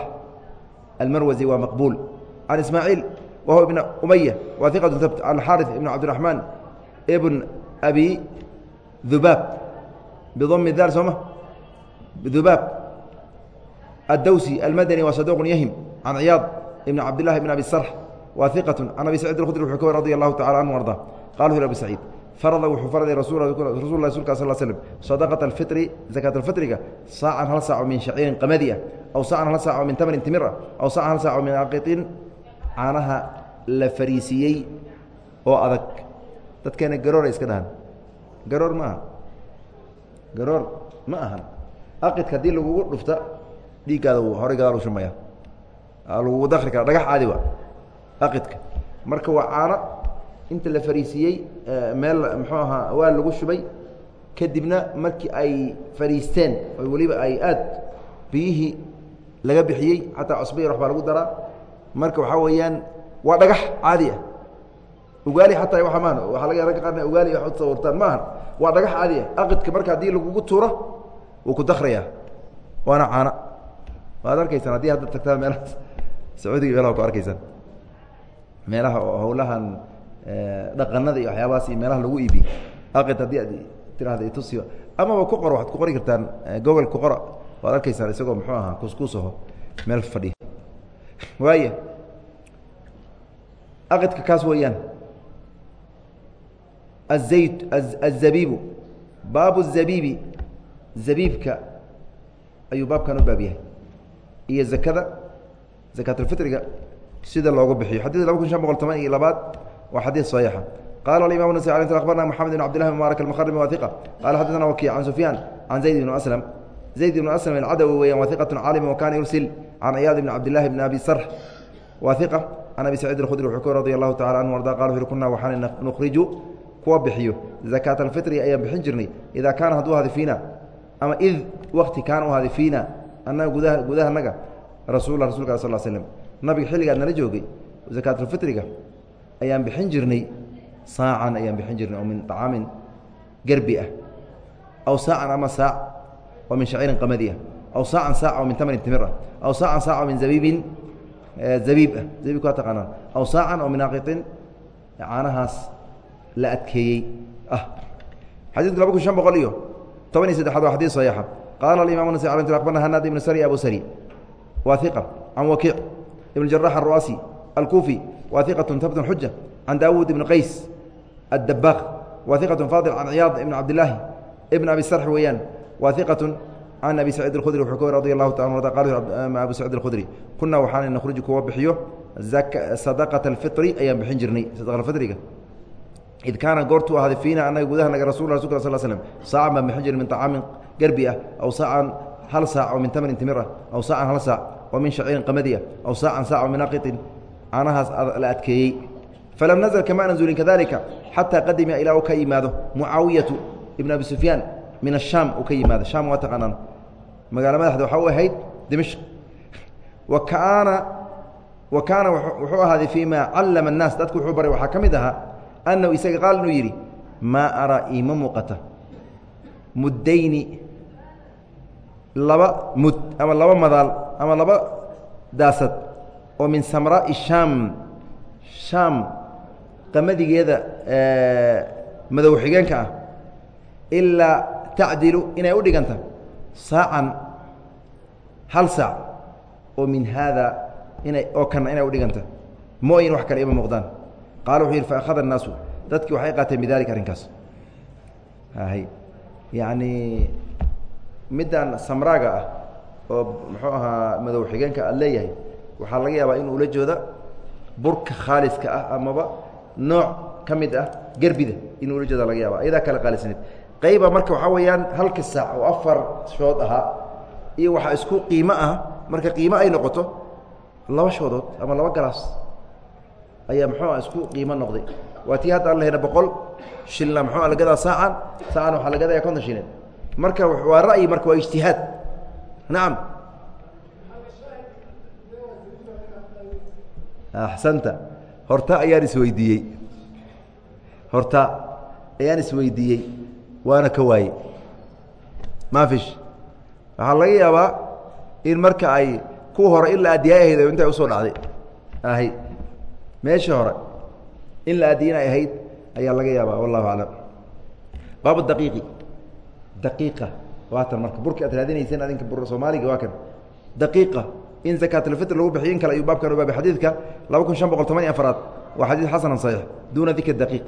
almarwasi waa maqbuul can ismaaciil wahuwa ibn umaya waa iqatu tabt can xaariث ibn cabdiraxmaan ibn abi dubaab bidmi daal sooma dubaab addawsi almadani waa saduq yahim can ciyaad ibn cabdillahi bn abi sarx waa iqatu can abi sacid اkhudri wuxuu ka wari radi allahu tacala anhu arda qala hu abi saciid farada wuxuu faraday rasul lah rasulka sal slm sadaqaة اlfitri zakaat اlfitriga saacan hal saaco min shaciirin qamadi ah aw saacan hal saaco min tamrin timir ah aw saacan hal saaco min aqiطin caanaha la fariisiiyey oo adag dadkeena garoora iska dhahan garoor ma aha garoor ma ahan aqidka haddii lagugu dhufta dhiiggaada horay gadaal u shumaya lagugu dakri kara dhagax caadi wa aqidka marka waa caano inta la fariisiiyey meel muxuu ahaa waa lagu shubay. Kadibna markii ay fariisteen oo weliba ay aad biyihii laga bixiyey xataa cusba yar wax baa lagu daraa. Marka waxaa weeyaan waa dhagax caadi ah. Ugaali xataa waa maan waaa laga ragga qaarna ugaali wax u sawirtaan ma ahan waa dhagax caadi ah. Aqidka marka haddii lagugu tuuro wuu ku dakrayaa waana caana waad arkaysaan haddii hadda tagtaan meelahaas sacuudiga meelaha ku arkaysaan meelaha oo dhaqanada iyo waxyaabahaas iyo meelaha lagu iibiy aqid haddii ad tirahda itusiyo amaba ku qoro waxaad ku qori kartaan gogol ku qora waad arkaysaan isagoo muxuu ahaa kuskuusaho meel fadhiya waaya aqidka kaas weeyaan. Azayt azabiibu baabu zabiibi zabiibka ayuu baabkan u baab yahay. Iyo zakada zakaatulfitriga sida loogu bixiyo. Xadid laba kun shan boqol toban iyo labaad waa xadiid صaxiixa qala imam nas abarna mxamed bn abd lah bn mbarak almkrmi wa iqa qala xadana waki can sufyaan can zayd bn aslam. Zayd bn aslam alcadawi weeyaan wa iqatu caalim wa kana yursil. Can ciyaad bn cabdillahi bn abi sarx wa iqa can abi saciid اkhudri wuxuu ka radi allahu tacala anhu arda qala wuxu kuna waxaan nukhriju kuwa bixiyo. Zakaat alfitri ayaan bixin jirnay. Idaa kaana hadduu ahada fiina ama id wakti kaana u ahada fiina annaga gudaha gudahanaga rasuula rasulka sal slm nabiga xilligaad nala joogay zakaatlfitriga ayaan bixin jirnay saacan ayaan bixin jirnay oo min acaamin gerbi ah. Aw saacan ama saac oo min shacirin qamadi ah. Aw saacan saac oo min tamarin timir ah. Aw saacan saac oo min zabiibin zabiib ah. Zabiibku waa taqaanaan aw saacan oo min aqitin caanahaas la adkeeyey ah. Xadiidku laba kun shan boqol iyo toban iyo saddexaad waa xadiid saxiixa ah. qaala alimaam nasa calamt aqbarna hanaad ibnu sari abu sari wa iqa can wakiic ibn jarax aلru'asi alkufi wa iqaة habt xuja can daawuud ibn qays الdbaaq wa iqaة faadil can ciyaad ibn cabdilaahi ibn abi sarx weeyaan wa iqaة can abi saciid اkhudri wuxuu ka wari radi allahu taala arda qal abu saciid اkhudri kunaa waxaana nakhruju kuwa bixiyo sadaqaة اlfitri ayaan bixin jirnay sadaqafitriga id kaana goortuu ahaaday fiina annaga gudahanaga rasul rasulka sal slm saacan baan bixin jirnay min طacaamin garbi ah aw saacan hal saac oo min tamrin timir ah aw saacan hal saac wa min shaciirin qamadiya aw saacan saaca min aqitin canahaas la adkeeyey. Falam nazl kama anzulin kadalika xataa qadima ilaa uu ka yimaado mucaawiyatu ibn abi sufyaan min ashaam uu ka yimaado. Shaam waa taqaanaan. Magaalo madaxda waxaa u ahayd dimishq. Wa kaana wa kaana wuxuu ahaaday fii ma callama annaas. Dadku wuxuu baray waxaa ka mid ahaa annahu isaga qaal inuu yidhi maa araa iima muuqata? Muddayni laba mud ama laba madaal ama laba daasad oo min samraa'i shaam shaam qamadigeeda madow xigeenka ah ilaa tacdilu inay u dhiganta saacan hal saac oo min haada inay oo kana inay udhiganta mooyin wax kale ima muuqdaan? Qaala wuxuu yidhi faakhada الnaasu dadkii waxay qaateen bidalika arrinkaas. Yacni middan samraaga ah oo muxuu ahaa madow xigeenka aad leeyahay waxaa laga yaabaa in ula jooda burka khaaliska ah amaba nooc ka mid ah gerbida in ula jooda laga yaaba ayadaa kala qaalisneed qayba marka waxaa weeyaan halka saac oo afar shood ahaa iyo waxaa isku qiimo ah marka qiimo ay noqoto laba shoodood ama laba galaas ayaa muxuua isku qiimo noqday. Waa tii hadda an lahayna boqol shilna muxuua lagadaa saacan saacan waxaa lagadaya konton shilin marka waa ra'yi marka waa ijtihaad. Nacam axsanta horta ayaan isweydiiyey. Horta ayaan isweydiiyey. Waana ka waaye. Maafish waxaa laga yaabaa in marka ay kuwa hore in la addiyaay ahayd intay u soo dhacday. Ahay. Meeshii hore in la addiyin ay ahayd ayaa laga yaabaa wallahu aclam. Baabu daqiiqi daqiiqa. Waatan marka burki aad raadinayseen adinka bur soomaaliga waa kan. Daqiiqa. In zakaatulfitr lagu bixiyo in kale ayuu baabkan ubaabay xadiidka laba kun shan boqol toban iyo afaraad. Waa xadiid xasanan saxiix. Duuna dikr daqiiq.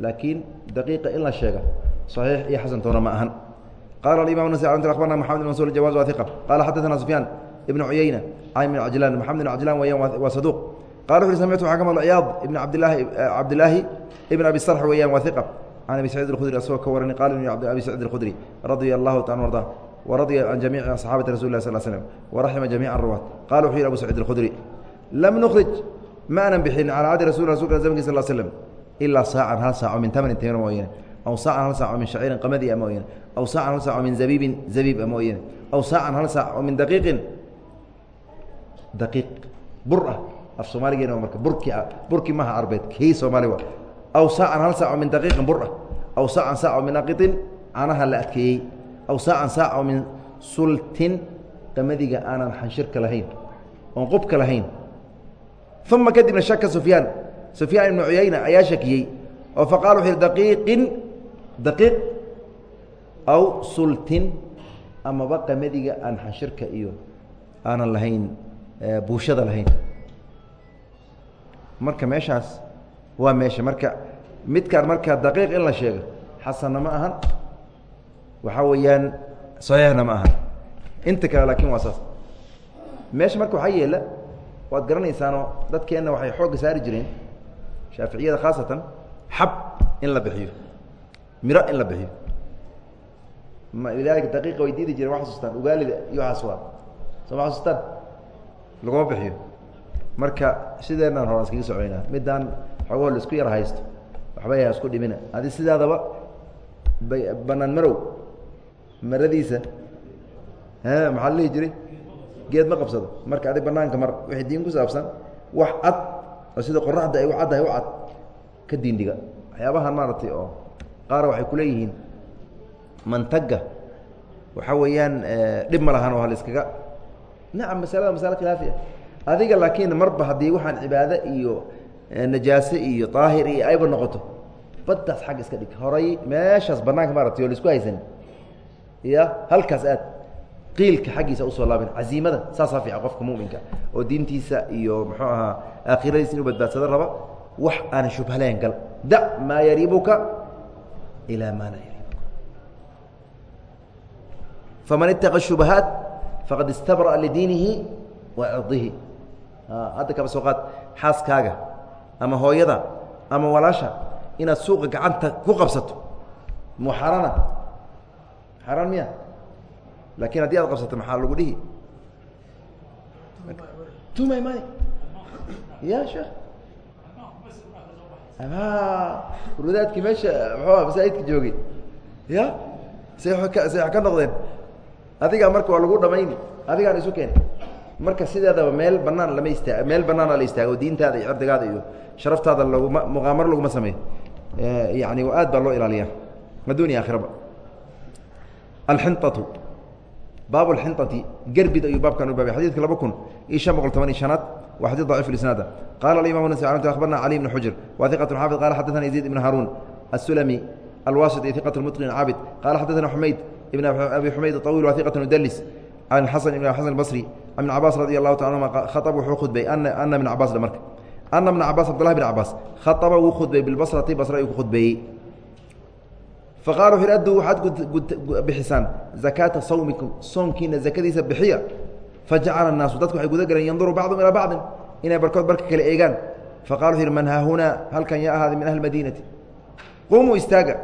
Laakiin daqiiqa in la sheega صaxiix iyo xasantoona ma ahan. Qala aimam nas abarna maxamed bn mansur jawaz wa iqa qala xadaثana sufyaan ibn cuyeyna can ibn cajlan maxamed ibn cajlan weeyaan waa saduq qala wuxu ui samictu waxaa ka maqla ciyaad ibn abdilaahi cabdilaahi ibn abi sarx weeyaan waa iqa can abi sacid اkhudri asagoo ka warani qala ibn abi sacid اkhudri radia allahu taala arda waradia can jamiici asxaabati rasul lah sal slm waraxima jamiica aruwaat qala wuxuu yihi abu sacid اkhudri lam nukrij ma anan bixin calaa cadi rasul rasulka zamnki sal slm ilaa saacan hal saaco min tamanin timir mooyane aw saacan hal saaco min shaciirin qamadi a mooyane aw saacan hal saaco min zabiibin zabiib a mooyane aw saacan hal saac oo min daqiiqin daqiiq bur ah af soomaaligeena marka burki ah burki maha arbeed kii soomaali wa aw saacan hal saac oo min daqiiqin bur ah. Aw saacan saac oo min aqitin canaha la adkeeyey. Aw saacan saac oo min sultin qamadiga aanan xanshirka lahayn oon qubka lahayn. Uma kadibna shaka sufyaan. Sufyaan ibnu cuyayna ayaa shakiyey. Oo faqala wuxu daqiiqin daqiiq aw sultin amaba qamadiga aan xanshirka iyo aanan lahayn buushada lahayn. Marka meeshaas waa meesha marka midkaan marka daqiiq in la sheego xasanna ma ahan? Waxaa weeyaan saxiixna ma ahan. Inta kale laakiin waa saas. Meesha marka waxaa yeela waad garanaysaanoo dadkeenna waxay xoogga saari jireen shaaficiyada khaasatan xab in la bixiyo miro in la bixiyo. Lidaalika daqiiqa way diidi jireen wa xasuustaan ugaalida iyo waxaas waa. Soo ma xasuustaan laguma bixiyo. Marka sideenaan hore iskaga socoynaa midaan xoogaho la isku yar haysto. Waxba ya isku dhimina. Adi sidaadaba ba banaan marow. Maradiisa maxaa la dhihi jiray geed ma qabsado. Marka adig banaanka mar wixii diin ku saabsan wax cad oo sida qoraxda ay u caddahay u cad ka diindhiga waxyaabahan maaragtay oo qaara waxay ku leeyihiin mantaga waxaa weeyaan dhib ma lahan oo haliskaga nacam masalada masale khilaafi ah adiga laakiin marba haddii waxaan cibaade iyo najaase iyo daahir iyo ayba noqoto. Baddaas xagga iska dhig. Horay meeshaas banaanka maaragtay oo la isku haysan. Ya halkaas aad qiilka xaggiisa u soo laabin. Caziimada saasaa fiican qofka muminka oo diintiisa iyo muxuu ahaa aakhiradiisa inuu badbaadsado raba wax aanan shubhalayn gal. Dac maa yariibuka ilaa maa laa yariibuka faman itaqa shubahaat faqad istabra'a lidiinihi wa cirdihi hadda kaba soo qaad. Xaaskaaga ama hooyada ama walaasha inaad suuqa gacanta ku qabsato. Mu xaaraana xaaraan miya? Laakiin haddii aad qabsato maxaa lagu dhihi? Tumay mani ya sheekh? Wadaadkii meesha muxuu masaajidka joogay ya wax ka noqdeen? Adigaa marka waa lagu dhamayni adigaan isu keen marka sideedaba meel banaan lama istaa meel banaana la istaago diintaada iyo cirdigaada iyo sharaftaada laguma muqaamaro laguma sameey yani aad baa loo ilaaliyaa addunya akhiraba alxinطatu baab اlxinطati gerbid ayuu baabkan u baabay xadidka laba kun iyo شhan boqol toban iyo شhanaad wa xadيث ضaciif isnaada qala aimam nas abarna cali bn xujr wa iqaة xaafid qala xadaثna yaزيid ibn haruun الsulmi alwasطi iqaة mutqin caabid qala xadaثna xumayd ibn abi xumayd طawil wa iqaة mudlis can xasan ibn xasan اbصri an ibn cabaas radi allahu ta anهuma khaطb wuxuu khudbay ana ibn cabaas marka ana ibna cabaas cabdulahi bn cabaas khaطba wuu khudbay bilbasrati basra ayuu ku khudbeeyey faqala wuxu aduu waxaad bixisaan zakaata sawmikum soonkiina zakadiisa bixiya fajacala الnaasu dadku waxay guda galeen yanduru bacdum ilaa bacdin inay barkood barka kale eegaan faqala wuxu yidhi man haahunaa halkan yaa ahaaday min ahli madiinati qumuu istaaga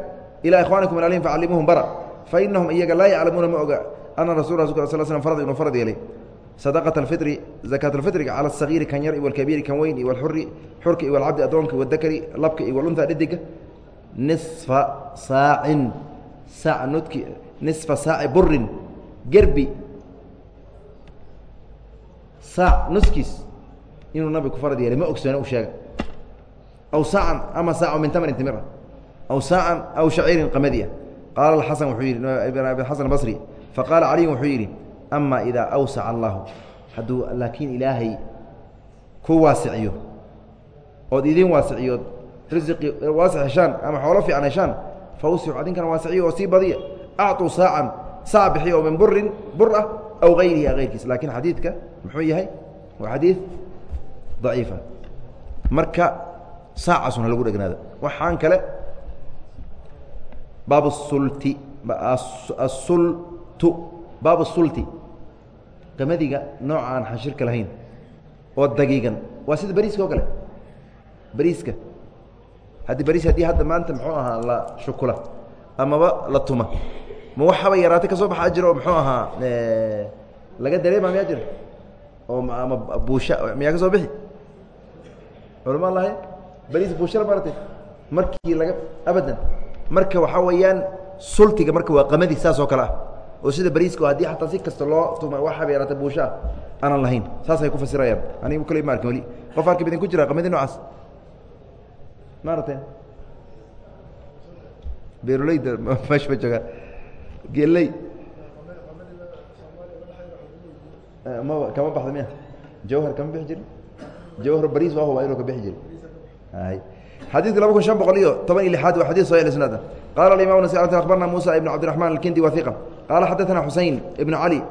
ilaa ikhwaanikum alihim facallimuuhum bara fainahum iyaga laa yaclamuuna ma oga ana rasul rasulka sal slm farad inuu farad yeelay sadaqaة اlfitri zakaat اlfitriga cala الsagiiri kan yar iwalkabiiri kan weyn iwalxuri xurka iwalcabdi addoonka iwadakari labka iwalunta dhidiga nisfa saacin saac nudki nisfa saaci burin gerbi saac nuskiis inuu nabigu ku farad yeelay ma ogsoona u sheega aw saacan ama saaco min tamarin timira aw saacan aw shaciirin qamadiya qaala xasan wuxuu yidhi abi xasan basri faqaala caliyun wuxuu yidhi ama idaa awsaca allahu hadduu laakiin ilaahay ku waasiciyo ood idin waasiciyood risiqi waasic heshaan ama xoolo fiican heshaan fawsicu adinkana waasiciyo oo sii badiya acطuu saacan saac bixiya oo min burin bur ah aw gayrihi a laakiin xadiidka muxuu yahay waa xadiid daciifa marka saacaasun ha lagu dhegnaado waxaan kale baab sulti asultu baab sulti qamadiga nooca aan xashirka lahayn oo dagiigan. Waa sida beriiska oo kale. Beriiska haddii beriis haddii hadda maanta muxuu ahaa la shukula amaba la tuma. Ma waxaba yaraata ka soo baxaa jiro oo muxuu ahaa laga dareema miyaa jira? Oo ama buusha miyaa ka soo bixi? Culama lahay beriis buushara maaragtay markii laga abadan. Marka waxaa weeyaan sultiga marka waa qamadi saas oo kale ah oo sida beriiska haddii xataa si kasta loo tuma waxaba yaraata buusha ah aanan lahayn. Saasay ku fasirayaan. Anigu kale ma arkin weli. Qof arki idin ku jira qamadi noocaas. Maaragtay? Beeroleyda meesha ma joogaan. Geeley. Maba kama baxda miya? Jawhar kama bixi jiri jawhar bariis waa huba inuu ka bixi jiri hay xadiidka laba kun shan boqol iyo toban iyo lixaad waa xadid saxiix isnaad qala alimam nas akhbarna musa ibn cabdiraxman alkindi wa hiqa qala xadaثana xusein ibn cali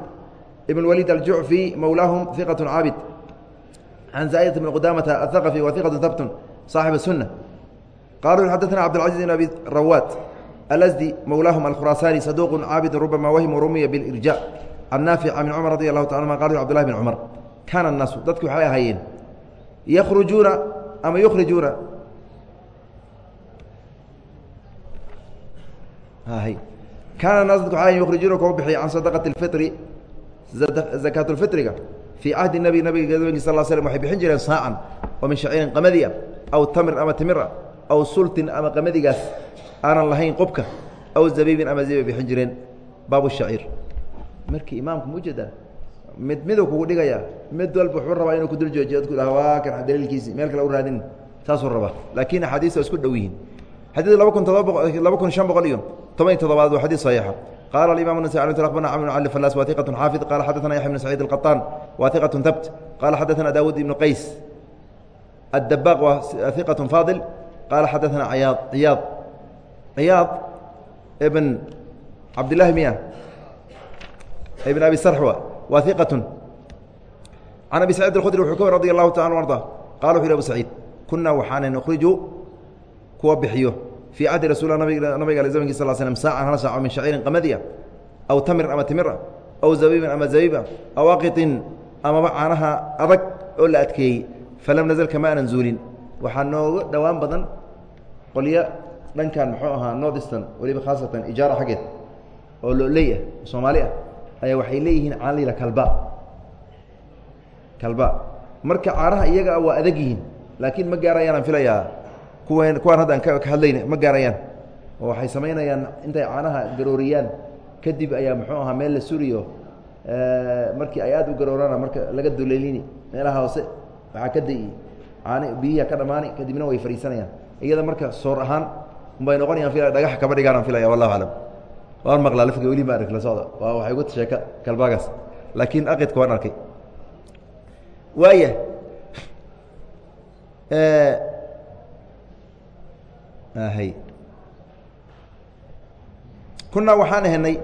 ibn walid aljucfi mawlaahum hiqaة caabid can zaa'idة bn qudamata aلthaqafi wa hiqaة habtun صaaxib الsuna qaluu xadaثna cabdالcaزiz ibn abi rawaad alasdi mawlaahum alkhuraasaani saduq caabid rubama wahim rumiya biاlirja can naafic min cumar radi allahu ta anuma qal cbdulahi bn cumar kaana الnaasu dadki waxay ahaayeen yakrujuuna ama yukhrijuuna kaana naas dadku waxay yukhrijuuna kuwa bixiya can sadaqati اlfitri zakaat اlfitriga fii cahdi nabi nabiga gadowenki sal slm waxay bixin jireen saacan oo min shaciirin qamadi ah aw tamr ama timir ah aw sultin ama qamadigaas aanan lahayn qubka aw zabiibin ama zabib bixin jireen baabu shaciir markii imaamku mujeeda mid miduu kugu dhigaya mid walba wuxuu rabaa inuu kudul joojiyo dadku dhaha waa kan daliilkiisi meel kale u raadin saasuu rabaa laakiin axaadiista isku dhow yihiin xadiid laba kun todoba boqo laba kun shan boqol iyo toban iy todobaad waa xadii saxiixa qaala alimam nasa bna cam bn cali falas wa iqatun xaafid. Qala xadana yaxya bn saciid alqaطaan wa iqatun tabt qaala xadana daawuud ibnu qays addabaaq waa iqatun faadil. Qaala xadana yaad ciyaad ciyaad ibn cabdilahi mia ibn abi sarxwa waa iqatun can abi saciid alkhudri wuxuu ka war radi allahu taala arda qala wuxu yh abu saciid kunaa waxaana nukhriju kuwa bixiyo fii cahdi rasul nabiga zamnki sal slm saacan hal saaco min shaciirin qamadiya aw tamirin ama timira aw zabiibin ama zabiiba aw aqiطin amaba caanaha adag oo la adkeeyey falam nazl kama aanan zuulin waxaa nooga dhowaan badan qolyo dhankan muxuu ahaa northiston weliba khaasatan ijaara xaggeed oo loley ah soomaali ah ayaa waxay leeyihiin caan la yihah kalba kalba marka caanaha iyaga waa adag yihiin laakiin ma gaarayaanaan filayaa kuwan kuwaan hadda aan ka hadlayna ma gaarayaan. Oo waxay samaynayaan intay caanaha garooriyaan. Kadib ayaa muxuu ahaa meel la suriyo markii ay aad u garoorana marka laga duleelini meelaha hoose waxaa ka da'i caani biyihiia ka dhamaani kadibna way fadhiisanayaan iyada marka soor ahaan unbay noqonayaan filaya dhagax kama dhigaanaan filaya wallahu aclam. Waan maqlaa lafga weli ma ark la socda. Waa waxay gu sheeka kalbaagaas. Laakiin aqidka waan arkay. Waaya kunaa waxaan ehenay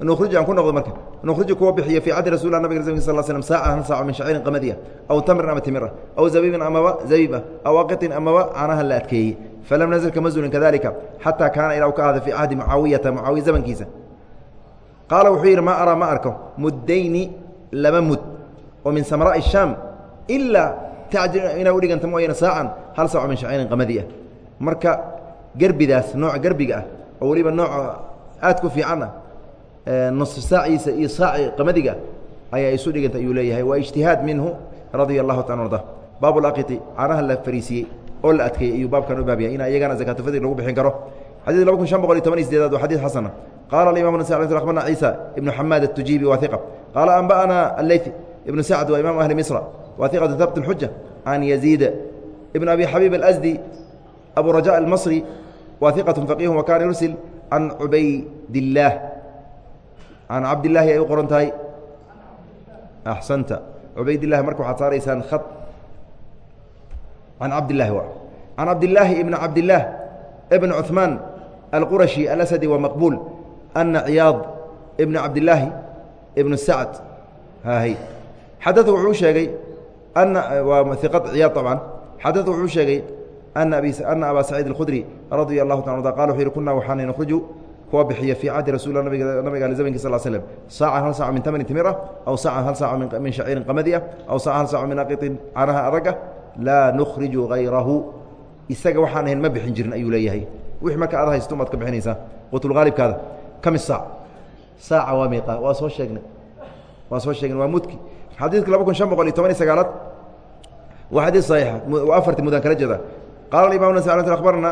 nukriju aan ku noqdo marka nukriju kuwa bixiya fii cadi rasul nabg s sl saaca hal saaco min shacrin qamadiya aw tamrin ama timira aw zabibin amaba zabiba aw aqitin amaba caanaha la adkeeyey. Falam nazl kama zulin kadalika xataa kaana ilaa u ka ahada fii cahdi mucaawiyata mucaawiya zamankiisa. Qaala wuxuu yidhi maa araa ma arko muddayni laba mud oo min samraa الshaam ilaa tacjil inaa udhiganta mooyane saacan hal saaco min shacrin qamadiya. Marka gerbidaas nooca gerbiga ah oo weliba nooca aadka u fiicanah nusi saaciisa iyo saaci qamadiga ayaa isu dhiganta ayuu leeyahay. Waa ijtihaad minhu radia allahu taala arda baabulaqiti caanaha la fariisiyey oo la adkeeyey ayuu baabkan u baabyahay ina iyagana zakatufadri lagu bixin karo. Xadid laba kun shan boqol iyo toban iyo sideedaad waa xadid xasana qaala alimam nasa abana ciisa ibnu xamaad atujiibi waa qaala anba'ana alleyfi ibnu sacd waa imaamu ahli misra waa iqatu habt اlxuja yaziida ibn abi xabiib alsdi abu raja almasri wa ثiqة فقيه wa kana yursil can cubaydالlah can cabdالlahi ay u qoran tahay axsanta cubaydالlahi marka waxaad saaraysaan khط can cabdالlahi can cabdالlaahi iبn cabdالlah بن cثmaan الquraشhi الأsدي wa maqبuل أna ciyaad بn cabdالlaahi بn sacd hy xadث wuxuu sheegay waa iqad ciyaad طabعا xadث wuxuu sheegay ana abaa saciid اkudri radia alahu ta a qal wuxu yhi kuna waxaana nkhruju kuwa bixiya fii cahdi rasul nabiga al zamanki sl slm saacan hal saac min tamarin timir ah aw saacan hal saac min shaciirin qamadi ah aw saacan hal saac min aqiطin canaha aragga laa nukhriju hayrahu isaga waxaan ahayn ma bixin jirin ayuu leeyahay wix marka aad haysto maad ka bixinaysaa qutulqaalibkaada kami saac saaca waa miiqa waa soo sheegnay waa soo sheegnay waa mudki xadiidka laba kun shan boqol iyo toban iyo sagaalaad waa xadiid saxiixa afarti mudan kala jeeda qaala alimam nas akhbarana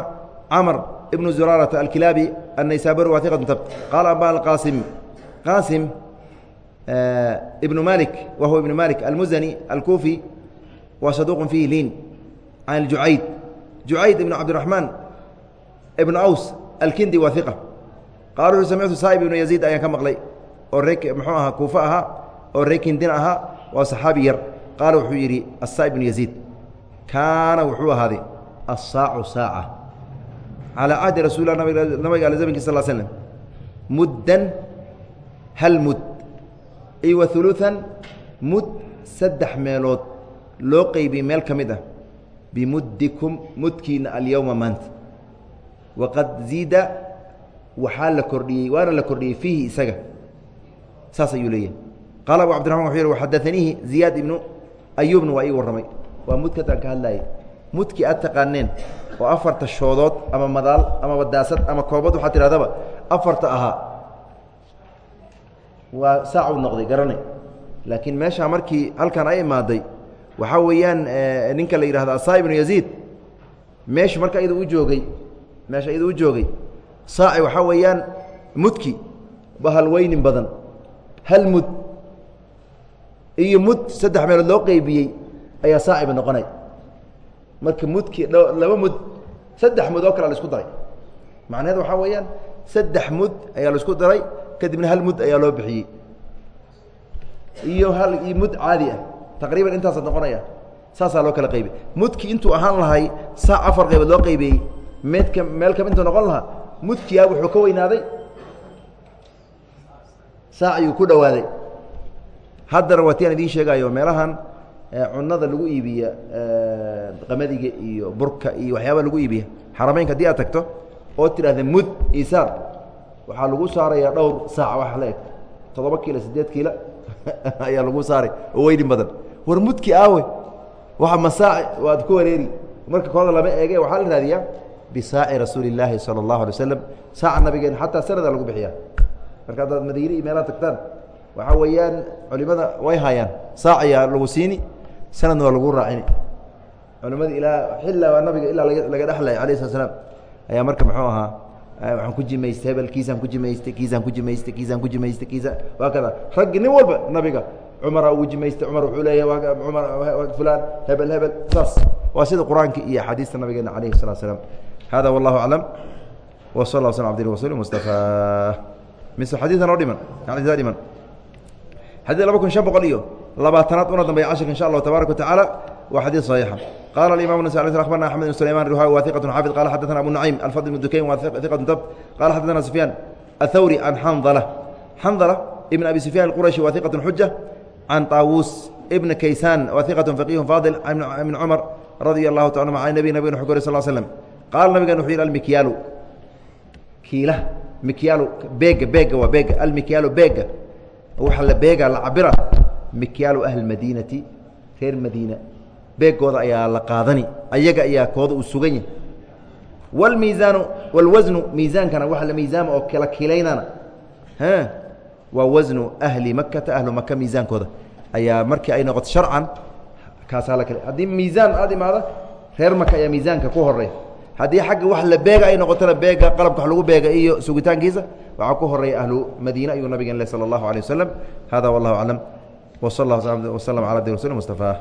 camr ibnu zuraarata alkilaabi annaysaburi waa iqatu tabt qaala amba alqaasim qaasim ibnu malik wa huwa ibnu malik almuzani alkuufi wa saduuq fiihi liin can aljucayd jucayd ibn cabdiraxmaan ibn aws alkindi waa iqa qaala wuxuu samictu saa'ib ibnu yaziid ayaan ka maqlay oo ree muxuu ahaa kuufa ahaa oo ree kindin ahaa waa saxaabi yar qaala wuxuu yidhi asaa'ib ibnu yaziid kaana wuxuu ahaaday asaacu saaca. Calaa cahdi rasuulilah nabiga ale zamanki sal slm muddan hal mud. Iyo wa uluثan mud saddex meelood. Loo qeybiyey meel ka mid ah. Bimuddikum mudkiina alyowma maanta. Waqad ziida waxaa la kordhiyey waana la kordhiyey fiihi isaga. Saas ayuu leeyahay. Qaala abu cabdiraxman wuxuu yihi waxadaaniihi ziyaad ibnu ayuubna waa ii warramay. Waa mudkad aan ka hadlaayay mudkii aad taqaaneen oo afarta shoodood ama madaal ama badaasad ama koobad waxaad tidhahdaba afarta ahaa waa saacuu noqday garanay laakiin meeshaa markii halkan ay imaaday waxaa weeyaan ninka la yidhahdo asaa ibnu yaziid meeshu marka iyada u joogay meesha iyada u joogay. Saaci waxaa weeyaan mudki bahalweynin badan hal mud iyo mud saddex meelood loo qeybiyey ayaa saaciba noqonay marka mudki laba mud saddex mud oo kale la isku daray. Macnaheed waxaa weeyaan saddex mud ayaa la isku daray kadibna hal mud ayaa loo bixiyey. Iyo hal iyo mud caadi ah taqriiban intaasaad noqonaya saasaa loo kala qaybay mudki intuu ahaan lahay saac afar qaybood loo qaybiyey meedka meel kaba intuu noqon lahaa mudkiyaa wuxuu ka weynaaday saac ayuu ku dhowaaday haddana waa ti aan idiin sheegayo meelahan cunada lagu iibiya qamadiga iyo burka iyo waxyaaba lagu iibiya. Xarameynka haddii aad tagto oo tidhahda mud isaar waxaa lagu saarayaa dhowr saac wax la eg toddoba kiilo siddeed kiilo ayaa lagu saaray oo weynin badan. War mudki aawe waa masaaci waad ku wareeri. Marka kooda lama eege waxaa la raadiyaa bisaaci rasuuli illaahi sala allahu alay wasalam saaca nabigeen xataa sanada lagu bixiyaa. Marka haddaad madiine iyo meelaha tagtaan waxaa weeyaan culimada way hayaan. Saac ayaa lagu siini sanadna waa lagu raacini. Culimmada ilaa ilaa nabiga ilaa laga dhelay ala sla slam ayaa marka mxuu ahaa waaan ku jimaystay hebel kiisaan ku jimaystay kiisaan ku jimaystay kiisaan ku jimaystay kiisaan. Waa kada raggi nin walba nabiga cumara ugu jimaystay cumar wuxuu leeyahay umar fulaan hebel hebel. Saas waa sida qur'aanka iyo axaadiista nabigeena alayhi الsalatu slam hada wallahu aclam w sal l sl abd rasul mustafa. Mise xadiia noo dhiman adiaa dhiman. Xadii laba kun shan boqol iyo labaatanaad una dambeya cashirka insha allah tabarak watacaala waa xadiid saxiixa. Qala alimam nasa ala abarna axmed bn sulayman ruhawi wa iqatun xaafid qala xaddatana abu nucaym alfadl bn dukayn waa iqatun dab qala xaddatana sufyaan athawri can xandala xandala ibn abi sufyan alqurashi waa iqatun xuja can taawuus ibn kaysaan waa iqatun faqihun faadil ibn cumar radia allahu taala maa nebi nabigana wuxuu ku ori sal l slm qaala nabigan wuxuu yidhi almikyaalu kiila mikyaalu beega beega waa beega. Almikyaalu beega. Waxa la beega la cabira mikyaalu ahli madiinati reer madiina beegooda ayaa la qaadani ayaga ayaa kooda uu sugan yahay wاlmiisaanu wاlwasnu miisaankana waxa la miisaama oo kala kilaynana waa wasnu ahli makata ahlu maka miisaankooda ayaa markii ay noqoto sharcan kaasaa la kale haddii miisaan aad imaada reer maka ayaa miisaanka ku horeya haddii xagga wax la beega ay noqotona beega qalabka wax lagu beega iyo sugitaankiisa waxaa ku horeeya ahlu madiine ayuu nabigen le salى اllahu alيه waslm hada wallahu aclam wsal اllah wslm ala abdi rasul mustafa